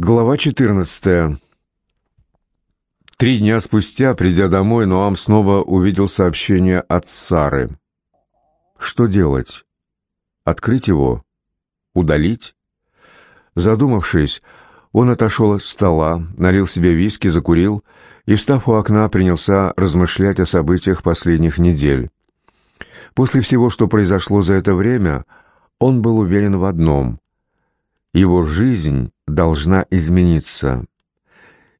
Глава 14. Три дня спустя, придя домой, Ноам снова увидел сообщение от Сары. Что делать? Открыть его? Удалить? Задумавшись, он отошел от стола, налил себе виски, закурил и, встав у окна, принялся размышлять о событиях последних недель. После всего, что произошло за это время, он был уверен в одном — его жизнь должна измениться.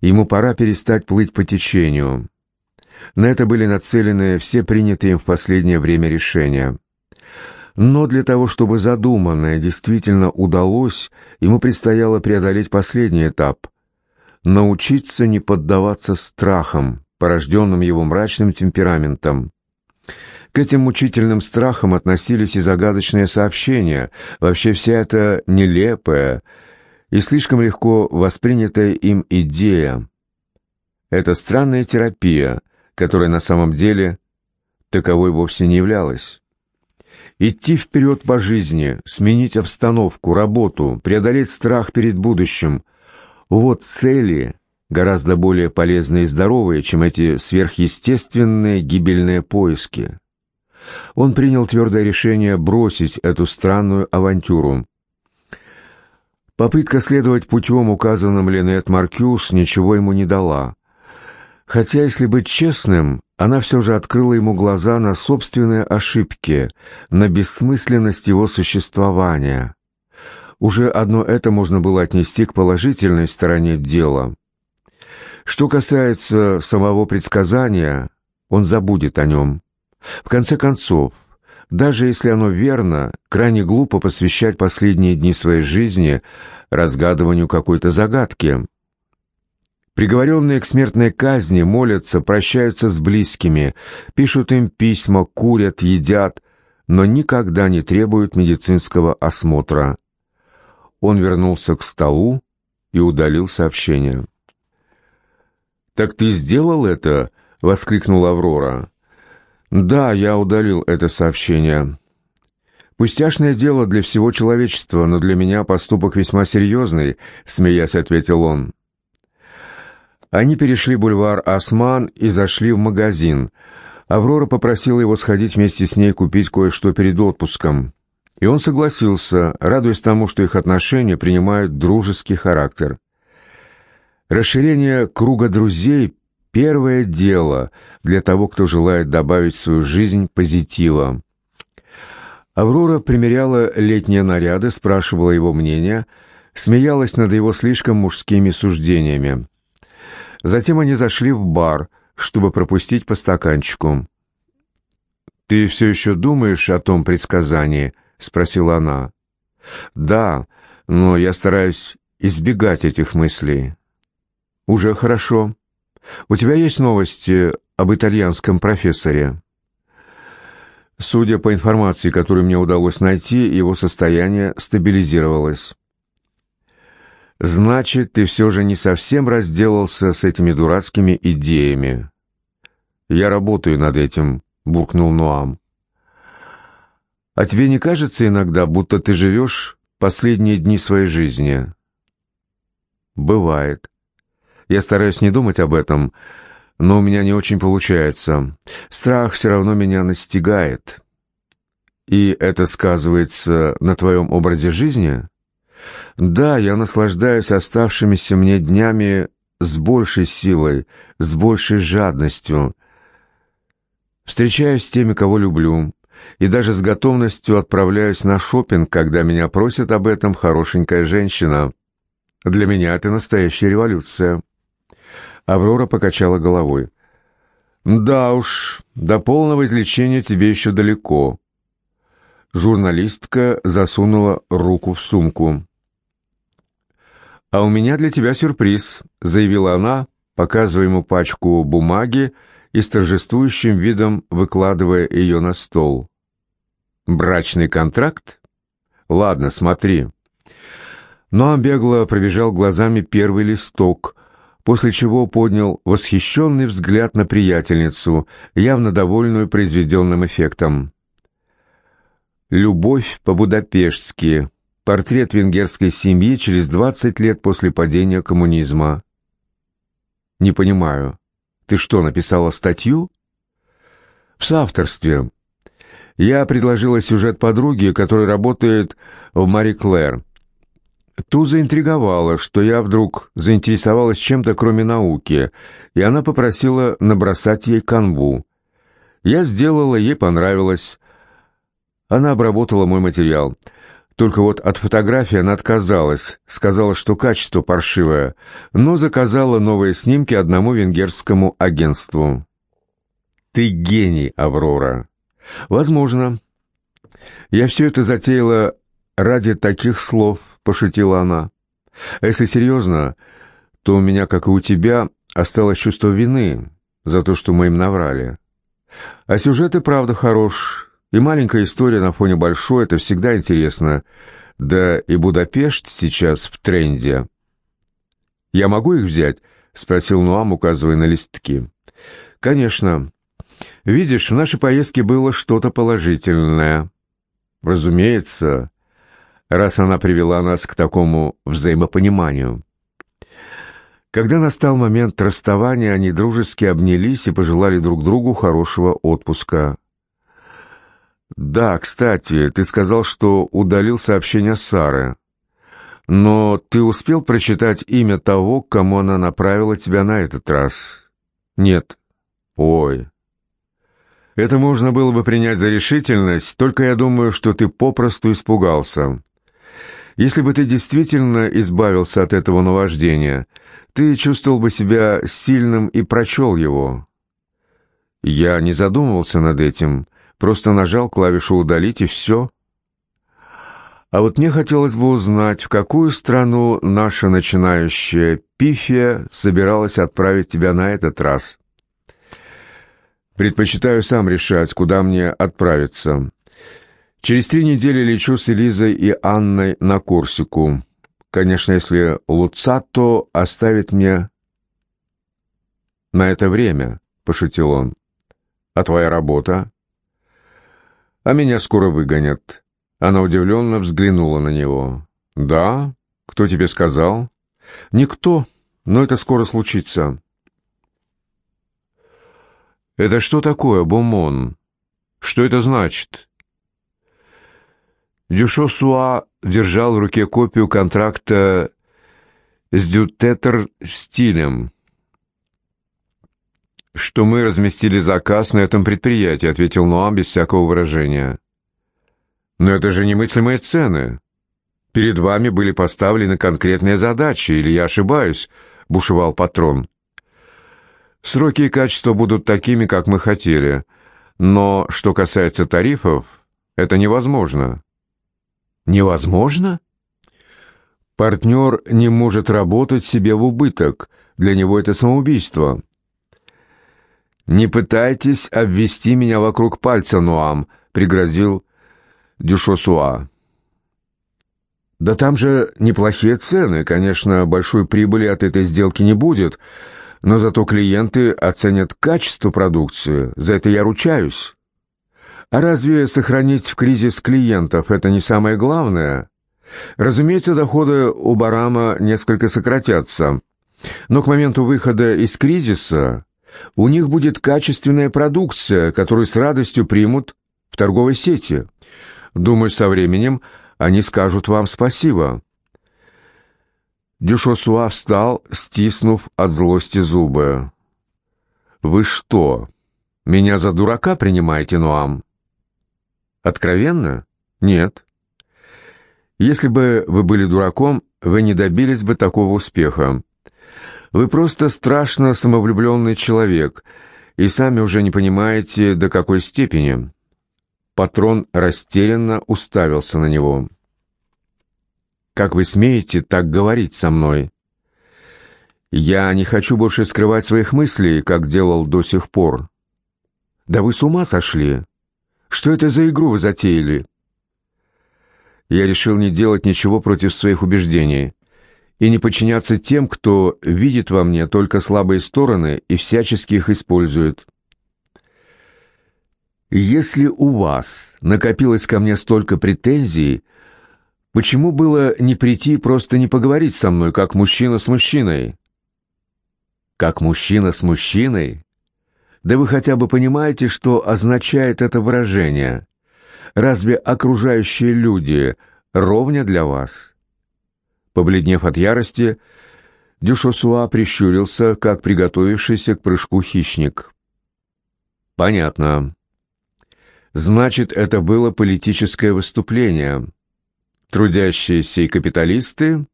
Ему пора перестать плыть по течению. На это были нацелены все принятые им в последнее время решения. Но для того, чтобы задуманное действительно удалось, ему предстояло преодолеть последний этап — научиться не поддаваться страхам, порожденным его мрачным темпераментом. К этим мучительным страхам относились и загадочные сообщения, вообще вся эта нелепая и слишком легко воспринятая им идея. Это странная терапия, которая на самом деле таковой вовсе не являлась. Идти вперед по жизни, сменить обстановку, работу, преодолеть страх перед будущим — вот цели, гораздо более полезные и здоровые, чем эти сверхъестественные гибельные поиски он принял твердое решение бросить эту странную авантюру. Попытка следовать путем, указанным Ленет Маркюс, ничего ему не дала. Хотя, если быть честным, она все же открыла ему глаза на собственные ошибки, на бессмысленность его существования. Уже одно это можно было отнести к положительной стороне дела. Что касается самого предсказания, он забудет о нем. В конце концов, даже если оно верно, крайне глупо посвящать последние дни своей жизни разгадыванию какой-то загадки. Приговоренные к смертной казни молятся, прощаются с близкими, пишут им письма, курят, едят, но никогда не требуют медицинского осмотра. Он вернулся к столу и удалил сообщение. «Так ты сделал это?» — воскликнула Аврора. «Да, я удалил это сообщение. Пустяшное дело для всего человечества, но для меня поступок весьма серьезный», — смеясь ответил он. Они перешли бульвар Осман и зашли в магазин. Аврора попросила его сходить вместе с ней купить кое-что перед отпуском. И он согласился, радуясь тому, что их отношения принимают дружеский характер. Расширение круга друзей Первое дело для того, кто желает добавить в свою жизнь позитива. Аврора примеряла летние наряды, спрашивала его мнение, смеялась над его слишком мужскими суждениями. Затем они зашли в бар, чтобы пропустить по стаканчику. «Ты все еще думаешь о том предсказании?» — спросила она. «Да, но я стараюсь избегать этих мыслей». «Уже хорошо. У тебя есть новости об итальянском профессоре? Судя по информации, которую мне удалось найти, его состояние стабилизировалось. Значит, ты все же не совсем разделался с этими дурацкими идеями. Я работаю над этим, буркнул Ноам. А тебе не кажется иногда, будто ты живешь последние дни своей жизни? Бывает. Я стараюсь не думать об этом, но у меня не очень получается. Страх все равно меня настигает. И это сказывается на твоем образе жизни? Да, я наслаждаюсь оставшимися мне днями с большей силой, с большей жадностью. Встречаюсь с теми, кого люблю, и даже с готовностью отправляюсь на шопинг, когда меня просит об этом хорошенькая женщина. Для меня это настоящая революция. Аврора покачала головой. «Да уж, до полного излечения тебе еще далеко». Журналистка засунула руку в сумку. «А у меня для тебя сюрприз», — заявила она, показывая ему пачку бумаги и с торжествующим видом выкладывая ее на стол. «Брачный контракт? Ладно, смотри». Но бегло пробежал глазами первый листок — после чего поднял восхищенный взгляд на приятельницу, явно довольную произведенным эффектом. «Любовь по-будапештски», портрет венгерской семьи через 20 лет после падения коммунизма. Не понимаю. Ты что, написала статью? В соавторстве. Я предложила сюжет подруги, которая работает в Мари Клэр. Ту заинтриговало, что я вдруг заинтересовалась чем-то, кроме науки, и она попросила набросать ей канву. Я сделала, ей понравилось. Она обработала мой материал. Только вот от фотографии она отказалась, сказала, что качество паршивое, но заказала новые снимки одному венгерскому агентству. «Ты гений, Аврора!» «Возможно. Я все это затеяла ради таких слов», — пошутила она. «А если серьезно, то у меня, как и у тебя, осталось чувство вины за то, что мы им наврали. А сюжет и правда хорош, и маленькая история на фоне большой — это всегда интересно. Да и Будапешт сейчас в тренде». «Я могу их взять?» — спросил Нуам, указывая на листки. «Конечно. Видишь, в нашей поездке было что-то положительное. Разумеется, раз она привела нас к такому взаимопониманию. Когда настал момент расставания, они дружески обнялись и пожелали друг другу хорошего отпуска. «Да, кстати, ты сказал, что удалил сообщение Сары. Но ты успел прочитать имя того, кому она направила тебя на этот раз?» «Нет». «Ой, это можно было бы принять за решительность, только я думаю, что ты попросту испугался. Если бы ты действительно избавился от этого наваждения, ты чувствовал бы себя сильным и прочел его. Я не задумывался над этим, просто нажал клавишу «удалить» и все. А вот мне хотелось бы узнать, в какую страну наша начинающая пифия собиралась отправить тебя на этот раз. Предпочитаю сам решать, куда мне отправиться. Через три недели лечу с Элизой и Анной на Корсику. Конечно, если Луцато оставит мне на это время, — пошутил он. А твоя работа? А меня скоро выгонят. Она удивленно взглянула на него. Да? Кто тебе сказал? Никто, но это скоро случится. «Это что такое, Бомон? Что это значит?» Дюшо Суа держал в руке копию контракта с Дютетер стилем. «Что мы разместили заказ на этом предприятии», — ответил Ноам без всякого выражения. «Но это же немыслимые цены. Перед вами были поставлены конкретные задачи, или я ошибаюсь?» — бушевал патрон. Сроки и качество будут такими, как мы хотели, но что касается тарифов, это невозможно. Невозможно? Партнер не может работать себе в убыток, для него это самоубийство. «Не пытайтесь обвести меня вокруг пальца, Нуам», — пригрозил Дюшосуа. «Да там же неплохие цены, конечно, большой прибыли от этой сделки не будет», но зато клиенты оценят качество продукции, за это я ручаюсь. Разве сохранить в кризис клиентов – это не самое главное? Разумеется, доходы у Барама несколько сократятся, но к моменту выхода из кризиса у них будет качественная продукция, которую с радостью примут в торговой сети. Думаю, со временем они скажут вам спасибо. Дюшосуа встал, стиснув от злости зубы. «Вы что, меня за дурака принимаете, Нуам?» «Откровенно? Нет. Если бы вы были дураком, вы не добились бы такого успеха. Вы просто страшно самовлюбленный человек, и сами уже не понимаете, до какой степени». Патрон растерянно уставился на него. Как вы смеете так говорить со мной? Я не хочу больше скрывать своих мыслей, как делал до сих пор. Да вы с ума сошли? Что это за игру вы затеяли? Я решил не делать ничего против своих убеждений и не подчиняться тем, кто видит во мне только слабые стороны и всячески их использует. Если у вас накопилось ко мне столько претензий, Почему было не прийти и просто не поговорить со мной, как мужчина с мужчиной? Как мужчина с мужчиной? Да вы хотя бы понимаете, что означает это выражение? Разве окружающие люди ровня для вас? Побледнев от ярости, Дюшосуа прищурился, как приготовившийся к прыжку хищник. «Понятно. Значит, это было политическое выступление. Трудящиеся и капиталисты,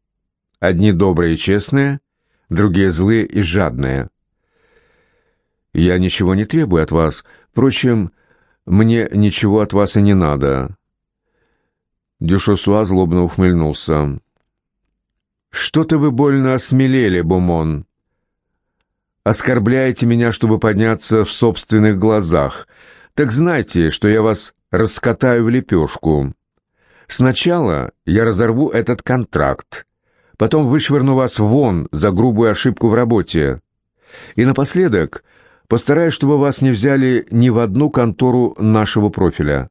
одни добрые и честные, другие злые и жадные. Я ничего не требую от вас, впрочем, мне ничего от вас и не надо». Дюшосуа злобно ухмыльнулся. «Что-то вы больно осмелели, Бумон. Оскорбляете меня, чтобы подняться в собственных глазах. Так знайте, что я вас раскатаю в лепешку. Сначала я разорву этот контракт, потом вышвырну вас вон за грубую ошибку в работе. И напоследок постараюсь, чтобы вас не взяли ни в одну контору нашего профиля».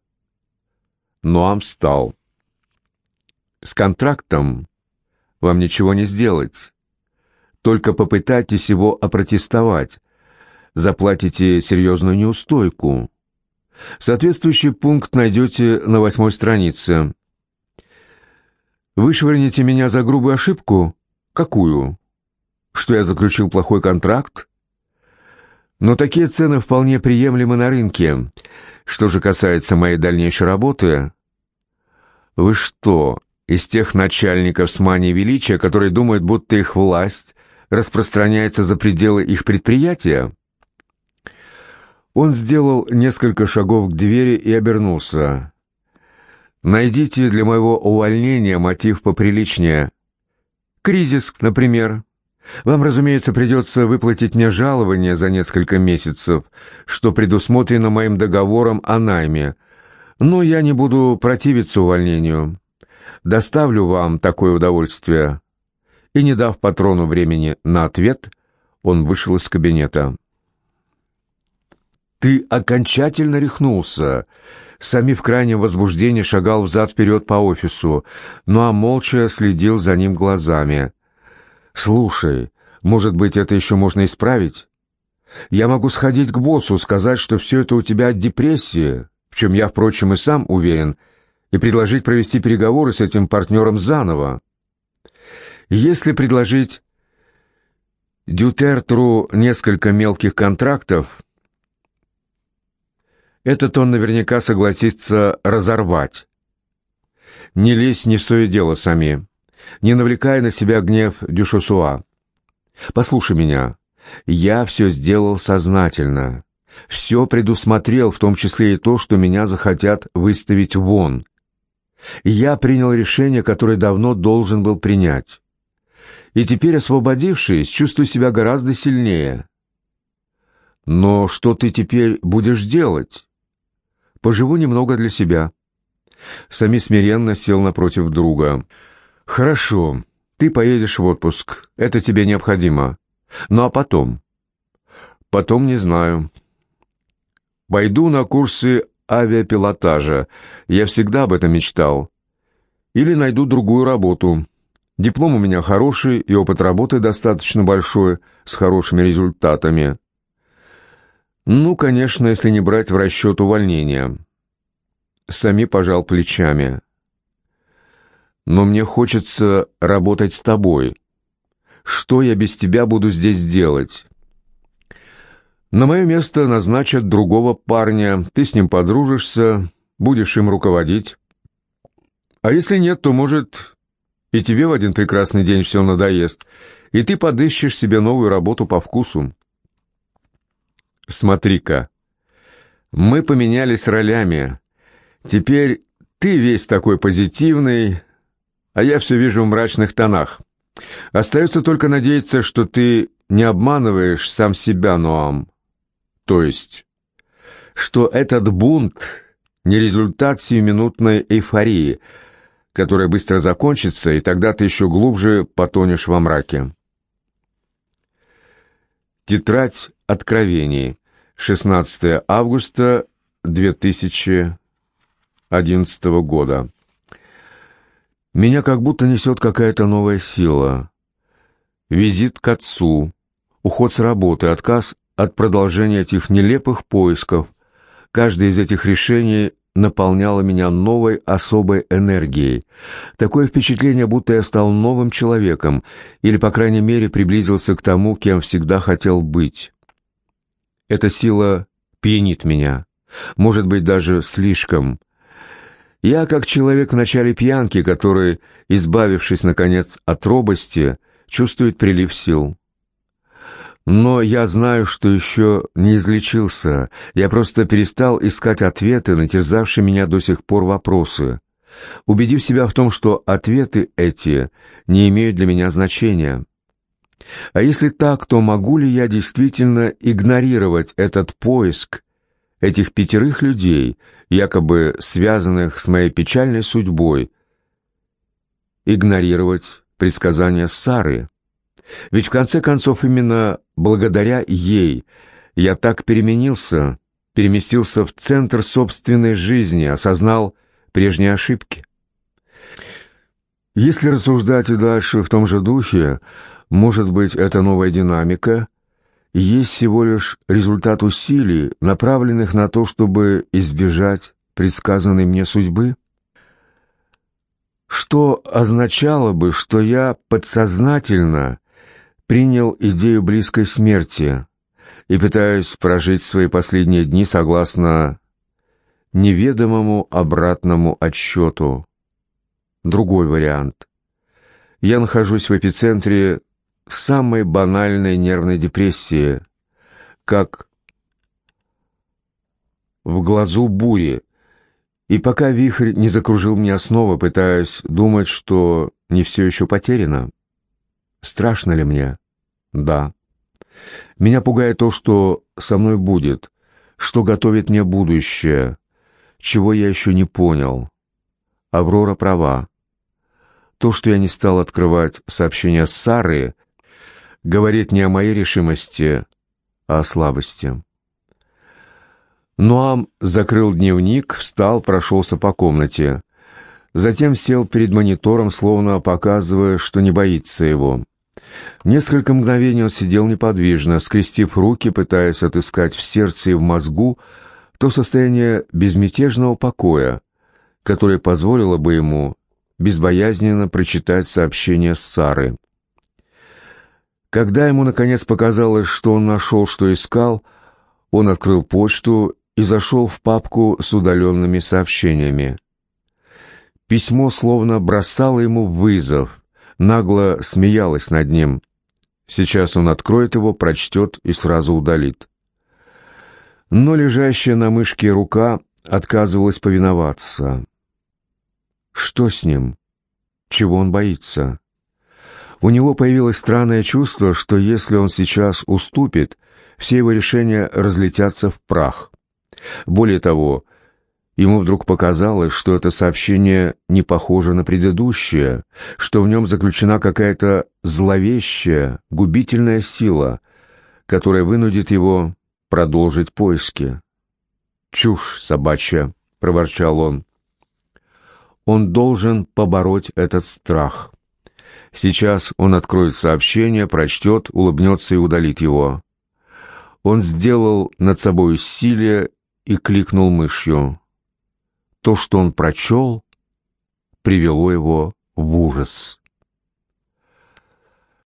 Ноам встал. «С контрактом вам ничего не сделать. Только попытайтесь его опротестовать. Заплатите серьезную неустойку. Соответствующий пункт найдете на восьмой странице. Вышвырните меня за грубую ошибку? Какую? Что я заключил плохой контракт? Но такие цены вполне приемлемы на рынке. Что же касается моей дальнейшей работы... Вы что, из тех начальников с манией величия, которые думают, будто их власть распространяется за пределы их предприятия? Он сделал несколько шагов к двери и обернулся. «Найдите для моего увольнения мотив поприличнее. Кризис, например. Вам, разумеется, придется выплатить мне жалование за несколько месяцев, что предусмотрено моим договором о найме, но я не буду противиться увольнению доставлю вам такое удовольствие». И, не дав патрону времени на ответ, он вышел из кабинета. «Ты окончательно рехнулся!» Сами в крайнем возбуждении шагал взад-вперед по офису, ну а молча следил за ним глазами. «Слушай, может быть, это еще можно исправить? Я могу сходить к боссу, сказать, что все это у тебя от депрессии, в чем я, впрочем, и сам уверен, — и предложить провести переговоры с этим партнером заново. Если предложить Дютертру несколько мелких контрактов, этот он наверняка согласится разорвать. Не лезь не в свое дело сами, не навлекая на себя гнев Дюшосуа. Послушай меня, я все сделал сознательно, все предусмотрел, в том числе и то, что меня захотят выставить вон. Я принял решение, которое давно должен был принять. И теперь, освободившись, чувствую себя гораздо сильнее. Но что ты теперь будешь делать? Поживу немного для себя. Сами смиренно сел напротив друга. Хорошо, ты поедешь в отпуск. Это тебе необходимо. Ну а потом? Потом не знаю. Пойду на курсы авиапилотажа. Я всегда об этом мечтал. Или найду другую работу. Диплом у меня хороший, и опыт работы достаточно большой, с хорошими результатами. Ну, конечно, если не брать в расчет увольнения. Сами пожал плечами. Но мне хочется работать с тобой. Что я без тебя буду здесь делать? На мое место назначат другого парня, ты с ним подружишься, будешь им руководить. А если нет, то, может, и тебе в один прекрасный день все надоест, и ты подыщешь себе новую работу по вкусу. Смотри-ка, мы поменялись ролями. Теперь ты весь такой позитивный, а я все вижу в мрачных тонах. Остается только надеяться, что ты не обманываешь сам себя, Ноам. То есть, что этот бунт не результат сиюминутной эйфории, которая быстро закончится, и тогда ты еще глубже потонешь во мраке. Тетрадь откровений. 16 августа 2011 года. Меня как будто несет какая-то новая сила. Визит к отцу, уход с работы, отказ от продолжения этих нелепых поисков. Каждое из этих решений наполняло меня новой особой энергией. Такое впечатление, будто я стал новым человеком, или, по крайней мере, приблизился к тому, кем всегда хотел быть. Эта сила пьянит меня, может быть, даже слишком. Я как человек в начале пьянки, который, избавившись, наконец, от робости, чувствует прилив сил. Но я знаю, что еще не излечился. Я просто перестал искать ответы на терзавшие меня до сих пор вопросы, убедив себя в том, что ответы эти не имеют для меня значения. А если так, то могу ли я действительно игнорировать этот поиск этих пятерых людей, якобы связанных с моей печальной судьбой, игнорировать предсказания Сары? Ведь в конце концов именно благодаря ей я так переменился, переместился в центр собственной жизни, осознал прежние ошибки. Если рассуждать и дальше в том же духе, может быть, эта новая динамика есть всего лишь результат усилий, направленных на то, чтобы избежать предсказанной мне судьбы? Что означало бы, что я подсознательно принял идею близкой смерти и пытаюсь прожить свои последние дни согласно неведомому обратному отсчету. Другой вариант. Я нахожусь в эпицентре самой банальной нервной депрессии, как в глазу бури, и пока вихрь не закружил меня снова, пытаясь думать, что не все еще потеряно. Страшно ли мне? Да. Меня пугает то, что со мной будет, что готовит мне будущее, чего я еще не понял. Аврора права. То, что я не стал открывать сообщения Сары, говорит не о моей решимости, а о слабости. Нуам закрыл дневник, встал, прошелся по комнате. Затем сел перед монитором, словно показывая, что не боится его. Несколько мгновений он сидел неподвижно, скрестив руки, пытаясь отыскать в сердце и в мозгу то состояние безмятежного покоя, которое позволило бы ему безбоязненно прочитать сообщение Сары. Когда ему, наконец, показалось, что он нашел, что искал, он открыл почту и зашел в папку с удаленными сообщениями. Письмо словно бросало ему вызов — нагло смеялась над ним. Сейчас он откроет его, прочтет и сразу удалит. Но лежащая на мышке рука отказывалась повиноваться. Что с ним? Чего он боится? У него появилось странное чувство, что если он сейчас уступит, все его решения разлетятся в прах. Более того, Ему вдруг показалось, что это сообщение не похоже на предыдущее, что в нем заключена какая-то зловещая, губительная сила, которая вынудит его продолжить поиски. «Чушь собачья!» — проворчал он. Он должен побороть этот страх. Сейчас он откроет сообщение, прочтет, улыбнется и удалит его. Он сделал над собой усилие и кликнул мышью. То, что он прочел, привело его в ужас.